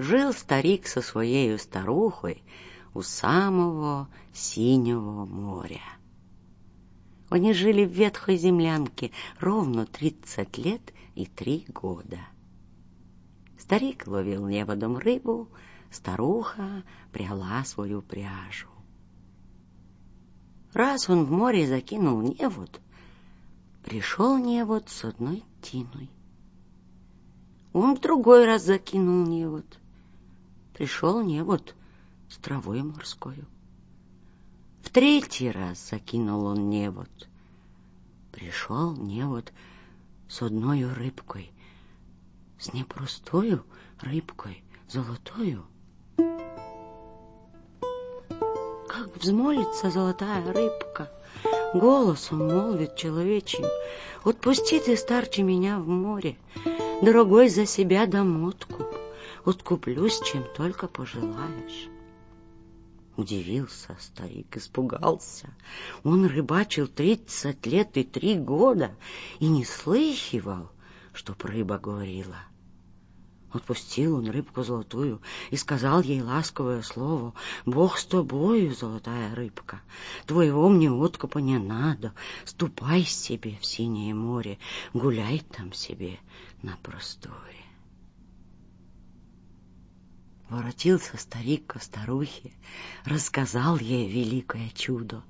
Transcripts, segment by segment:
жил старик со своей старухой у самого синего моря. Они жили в ветхой землянке ровно тридцать лет и три года. Старик ловил неводом рыбу, старуха пряла свою пряжу. Раз он в море закинул невод, пришел невод с одной тиной. Он в другой раз закинул невод. Пришел невод с травой морской. В третий раз закинул он невод. Пришел невод с одной рыбкой, с непростою рыбкой, золотою. Как взмолится золотая рыбка, голосом молвит человечим, «Отпусти ты, старче, меня в море, дорогой за себя дам откуп, откуплюсь, чем только пожелаешь». Удивился старик, испугался. Он рыбачил тридцать лет и три года и не слыхивал, чтоб рыба говорила. Отпустил он рыбку золотую и сказал ей ласковое слово. «Бог с тобою, золотая рыбка, твоего мне откупа не надо. Ступай себе в синее море, гуляй там себе на просторе». Воротился старик ко старухе, рассказал ей великое чудо.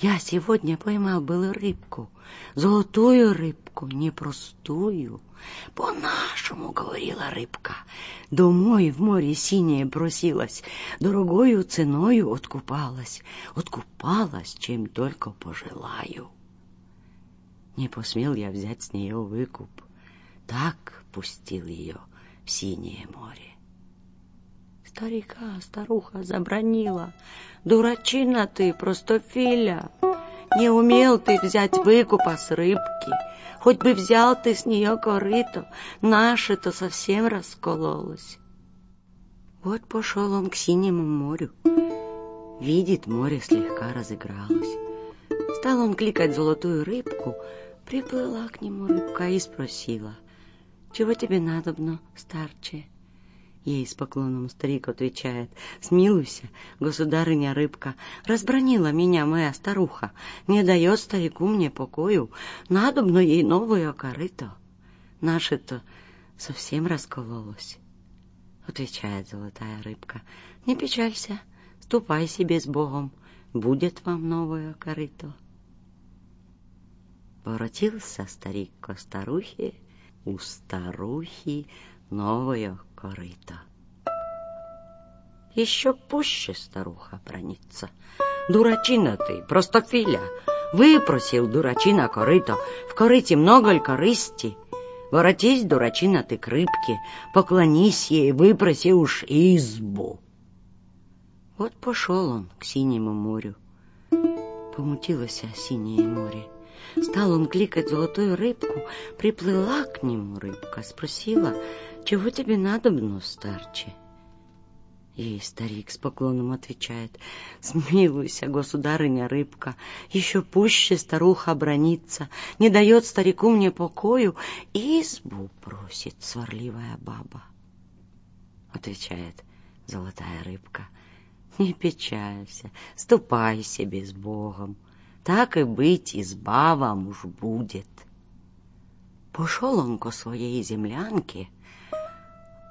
Я сегодня поймал было рыбку, золотую рыбку, непростую. По-нашему, говорила рыбка, домой в море синее бросилась, дорогою ценою откупалась, откупалась, чем только пожелаю. Не посмел я взять с нее выкуп, так пустил ее в синее море. Старика старуха забронила. Дурачина ты, простофиля. Не умел ты взять выкупа с рыбки. Хоть бы взял ты с нее корыто, наше-то совсем раскололось. Вот пошел он к синему морю. Видит, море слегка разыгралось. Стал он кликать золотую рыбку, приплыла к нему рыбка и спросила, «Чего тебе надобно, старче?» Ей с поклоном старик отвечает, «Смилуйся, государыня рыбка, разбронила меня моя старуха, не дает старику мне покою, надобно ей новое корыто. Наше-то совсем раскололось». Отвечает золотая рыбка, «Не печалься, ступай себе с Богом, будет вам новое корыто». Воротился старик ко старухе, у старухи новое корыто. Еще пуще старуха бронится. Дурачина ты, простофиля, выпросил дурачина корыто, в корыте много ль корысти? Воротись, дурачина ты к рыбке, поклонись ей, выпроси уж избу. Вот пошел он к синему морю. Помутилось синее море. Стал он кликать золотую рыбку, приплыла к нему рыбка, спросила, чего тебе надобно, старче? Ей старик с поклоном отвечает, «Смилуйся, государыня рыбка, еще пуще старуха бронится, не дает старику мне покою, избу просит сварливая баба». Отвечает золотая рыбка, «Не печалься, ступай себе с Богом, так и быть, изба вам уж будет». Пошел он ко своей землянке,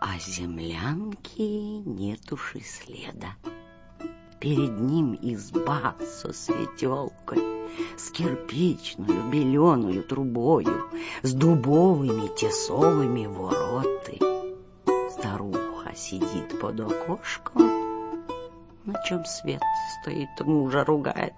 а землянки нет уж следа. Перед ним изба со светелкой, с кирпичную беленую трубою, с дубовыми тесовыми вороты. Старуха сидит под окошком, на чем свет стоит, мужа ругает.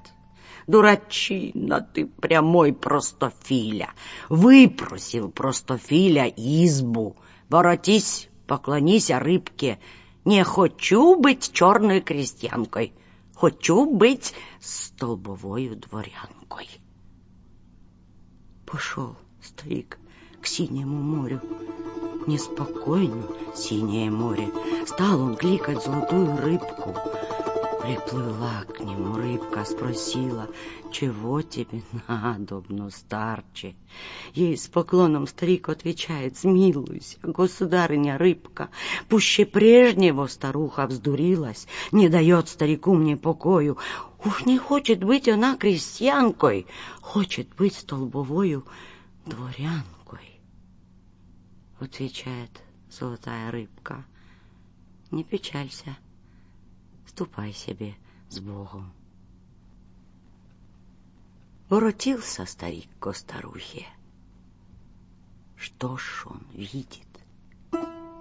Дурачина ты прямой простофиля, выпросил простофиля избу, воротись поклонись рыбке. Не хочу быть черной крестьянкой, хочу быть столбовою дворянкой. Пошел старик к синему морю. Неспокойно синее море. Стал он кликать золотую рыбку. Приплыла к нему рыбка, спросила, чего тебе надобно, старче? Ей с поклоном старик отвечает, смилуйся, государыня рыбка, пуще прежнего старуха вздурилась, не дает старику мне покою. Ух, не хочет быть она крестьянкой, хочет быть столбовою дворянкой. Отвечает золотая рыбка, не печалься, ступай себе с Богом. Воротился старик ко старухе. Что ж он видит?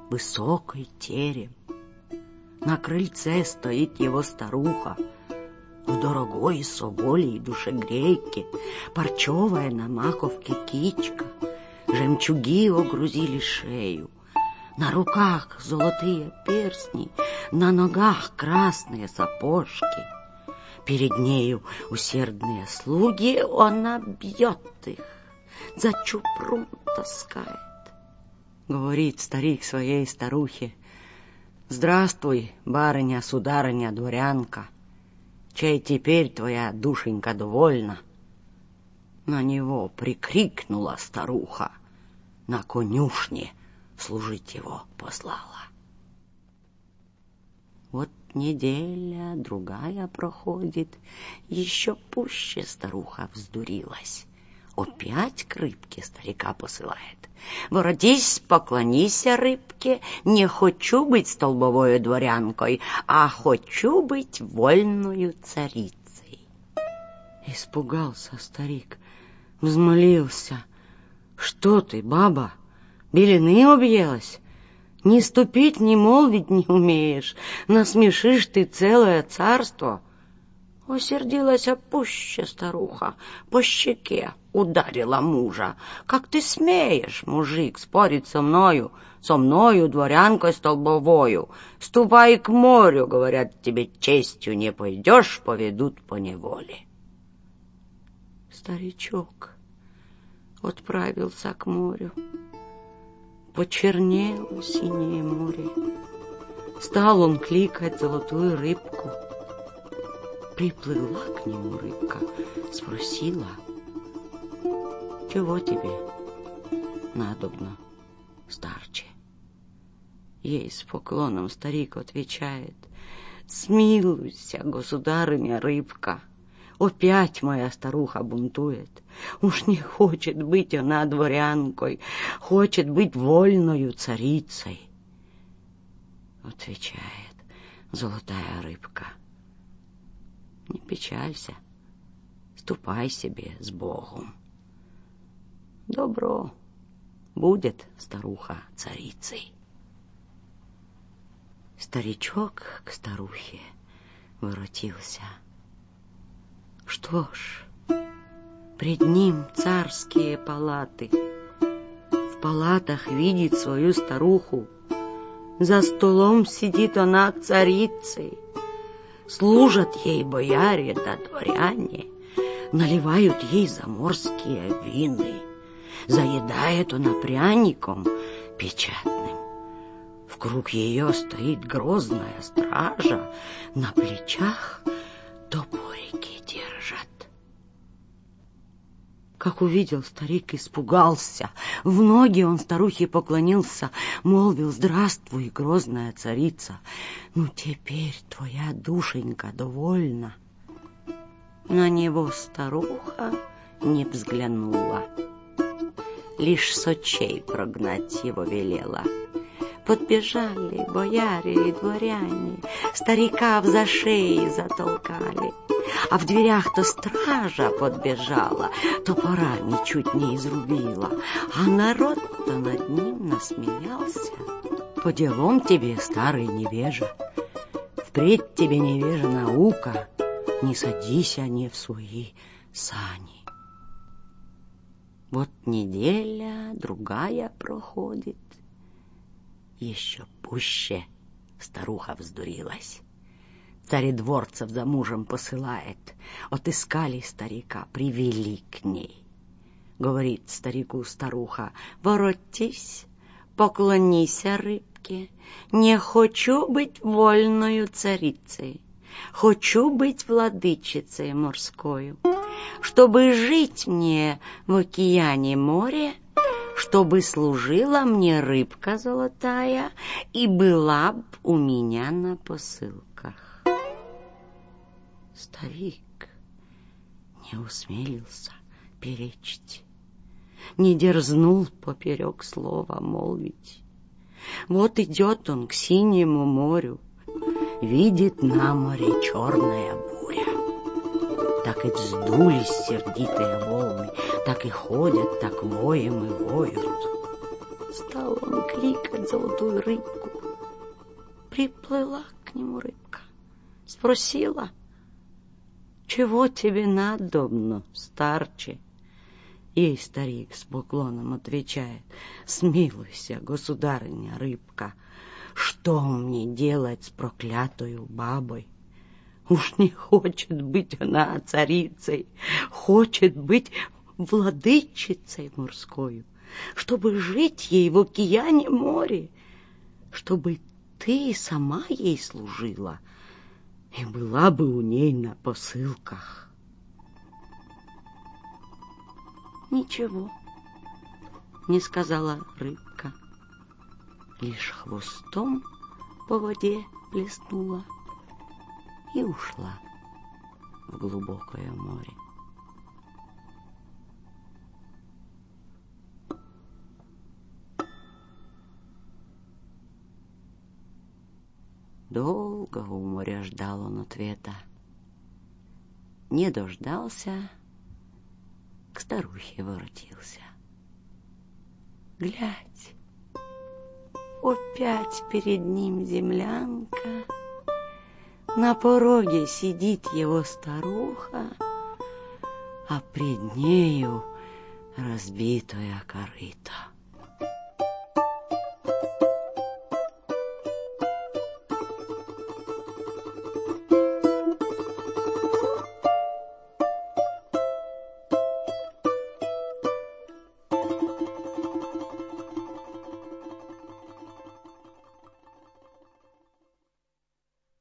Высокий терем. На крыльце стоит его старуха в дорогой соболе и душегрейке, парчевая на маковке кичка, жемчуги огрузили шею, на руках золотые перстни, на ногах красные сапожки — Перед нею усердные слуги, она бьет их, за чупрун таскает. Говорит старик своей старухе, «Здравствуй, барыня, сударыня, дворянка, чей теперь твоя душенька довольна?» На него прикрикнула старуха, на конюшне служить его послала. Вот неделя, другая проходит, еще пуще старуха вздурилась. Опять к рыбке старика посылает. Воротись, поклонися рыбке, не хочу быть столбовой дворянкой, а хочу быть вольною царицей. Испугался старик, взмолился. Что ты, баба, белины объелась? Ни ступить, ни молвить не умеешь, насмешишь ты целое царство. Осердилась опуще старуха, по щеке ударила мужа. Как ты смеешь, мужик, спорить со мною, со мною, дворянкой столбовою? Ступай к морю, говорят, тебе честью не пойдешь, поведут по неволе. Старичок отправился к морю почернело синее море. Стал он кликать золотую рыбку. Приплыла к нему рыбка, спросила, «Чего тебе надобно, старче?» Ей с поклоном старик отвечает, «Смилуйся, государыня рыбка, Опять моя старуха бунтует. Уж не хочет быть она дворянкой, хочет быть вольною царицей. Отвечает золотая рыбка. Не печалься, ступай себе с Богом. Добро будет старуха царицей. Старичок к старухе воротился — что ж, пред ним царские палаты. В палатах видит свою старуху. За столом сидит она царицей. Служат ей бояре да дворяне, наливают ей заморские вины. Заедает она пряником печатным. В круг ее стоит грозная стража, на плечах топорики Как увидел старик, испугался. В ноги он старухе поклонился, молвил «Здравствуй, грозная царица! Ну, теперь твоя душенька довольна». На него старуха не взглянула, лишь с прогнать его велела. Подбежали бояре и дворяне, старика в за шеи затолкали а в дверях то стража подбежала, топорами чуть не изрубила, а народ-то над ним насмеялся. По делам тебе, старый невежа, впредь тебе невежа наука, не садись они в свои сани. Вот неделя, другая проходит, еще пуще старуха вздурилась. Царедворцев за мужем посылает. Отыскали старика, привели к ней. Говорит старику старуха, воротись, поклонися рыбке. Не хочу быть вольною царицей. Хочу быть владычицей морскою, чтобы жить мне в океане море, чтобы служила мне рыбка золотая и была б у меня на посылках. Старик не усмелился перечить, не дерзнул поперек слова молвить. Вот идет он к синему морю, видит на море черная буря. Так и вздулись сердитые волны, так и ходят, так воем и воют. Стал он кликать золотую рыбку. Приплыла к нему рыбка, спросила, «Чего тебе надобно, старче?» Ей старик с поклоном отвечает, «Смилуйся, государыня рыбка, — что мне делать с проклятою бабой? Уж не хочет быть она царицей, хочет быть владычицей морской, чтобы жить ей в океане море, чтобы ты сама ей служила и была бы у ней на посылках. Ничего, не сказала рыбка лишь хвостом по воде плеснула и ушла в глубокое море. Долго у моря ждал он ответа. Не дождался, к старухе воротился. Глядь, Опять перед ним землянка, На пороге сидит его старуха, А пред нею разбитая корыта.